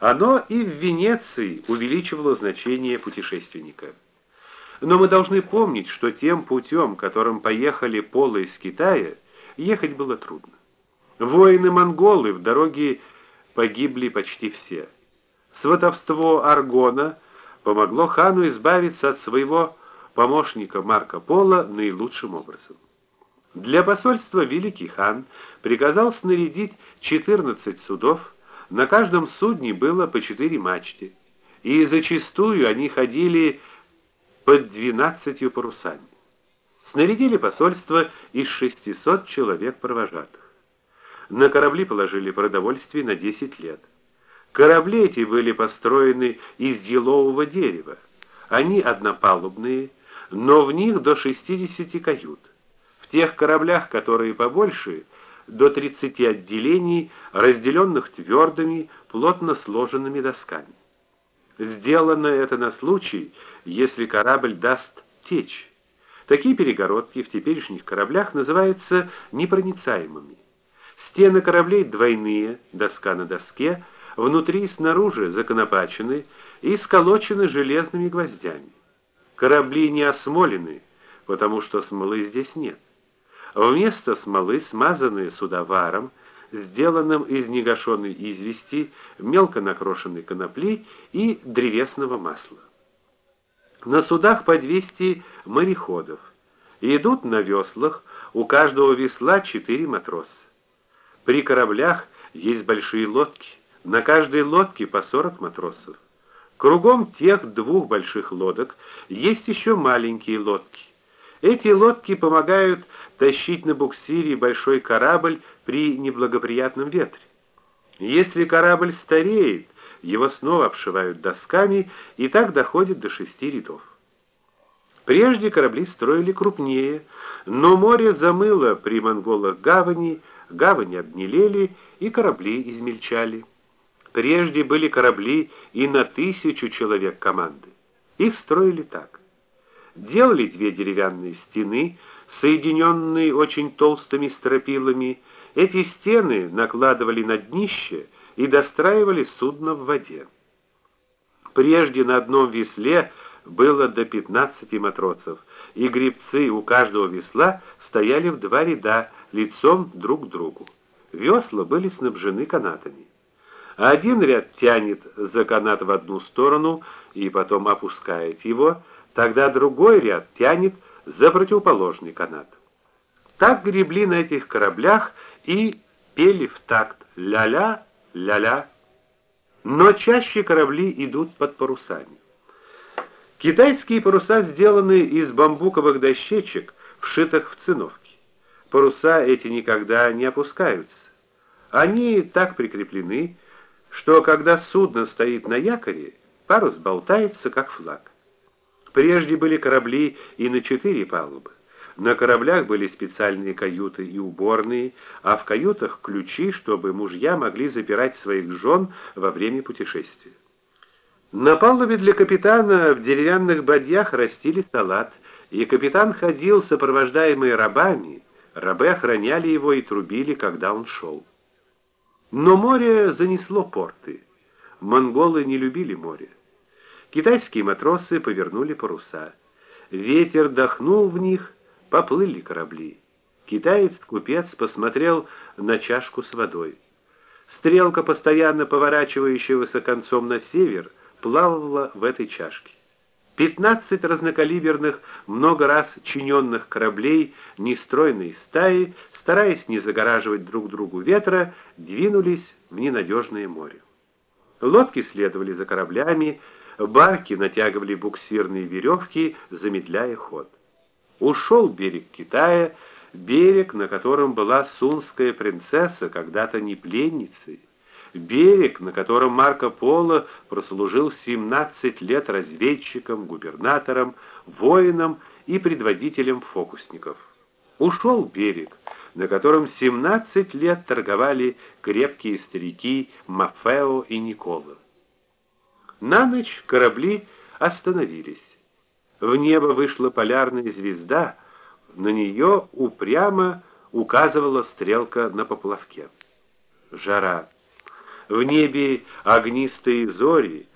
Оно и в Венеции увеличивало значение путешественника. Но мы должны помнить, что тем путем, которым поехали полы из Китая, ехать было трудно. Воины-монголы в дороге погибли почти все. Сватовство Аргона помогло хану избавиться от своего помощника Марко Поло наилучшим образом. Для посольства великий хан приказал снарядить 14 судов, на каждом судне было по четыре мачты, и зачастую они ходили под двенадцатью парусами. Снарядили посольство из 600 человек провожатых. На корабли положили продовольствие на 10 лет. Корабли эти были построены из елового дерева. Они однопалубные, но в них до 60 кают. В тех кораблях, которые побольше, до 30 отделений, разделенных твердыми, плотно сложенными досками. Сделано это на случай, если корабль даст течь. Такие перегородки в теперешних кораблях называются непроницаемыми. Стены кораблей двойные, доска на доске, внутри и снаружи законопачены и сколочены железными гвоздями. Корабли не осмолены, потому что смолы здесь нет. Вместо смолы смазанные суда варом, сделанным из негашенной извести, мелко накрошенной конопли и древесного масла. На судах по 200 мореходов. Идут на веслах, у каждого весла четыре матроса. При кораблях есть большие лодки, на каждой лодке по 40 матросов. Кругом тех двух больших лодок есть еще маленькие лодки. Эти лодки помогают тащить на буксире большой корабль при неблагоприятном ветре. Если корабль стареет, его снова обшивают досками, и так доходит до шести рядов. Прежде корабли строили крупнее, но море замыло при монголах гавани, гавани обнелели, и корабли измельчали. Прежде были корабли и на тысячу человек команды. Их строили так: делали две деревянные стены, соединенные очень толстыми стропилами. Эти стены накладывали на днище и достраивали судно в воде. Прежде на одном весле было до 15 матросов, и гребцы у каждого весла стояли в два ряда, лицом друг к другу. Весла были снабжены канатами. Один ряд тянет за канат в одну сторону и потом опускает его, тогда другой ряд тянет за противоположный канат. Так гребли на этих кораблях и пели в такт ля-ля, ля-ля. Но чаще корабли идут под парусами. Китайские паруса сделаны из бамбуковых дощечек, вшитых в циновки. Паруса эти никогда не опускаются. Они так прикреплены, что когда судно стоит на якоре, парус болтается как флаг. Прежде были корабли и на четыре палубы. На кораблях были специальные каюты и уборные, а в каютах ключи, чтобы мужья могли запирать своих жен во время путешествия. На палубе для капитана в деревянных бадьях растили салат, и капитан ходил сопровождаемый рабами. Рабы охраняли его и трубили, когда он шел. Но море занесло порты. Монголы не любили море. Китайские матросы повернули паруса. Ветер дохнул в них, поплыли корабли. Китаец-купец посмотрел на чашку с водой. Стрелка, постоянно поворачивающаяся концом на север, плавала в этой чашке. Пятнадцать разнокалиберных, много раз чиненных кораблей нестройной стаи, стараясь не загораживать друг другу ветра, двинулись в ненадежное море. Лодки следовали за кораблями, барки натягивали буксирные веревки, замедляя ход. Ушел берег Китая, берег, на котором была сунская принцесса, когда-то не пленницей, берег, на котором Марко Поло прослужил 17 лет разведчиком, губернатором, воином и предводителем фокусников. Ушел берег, на котором 17 лет торговали крепкие старики Мафео и Никола. На ночь корабли остановились. В небо вышла полярная звезда, на нее упрямо указывала стрелка на поплавке. Жара. В небе огнистые зори,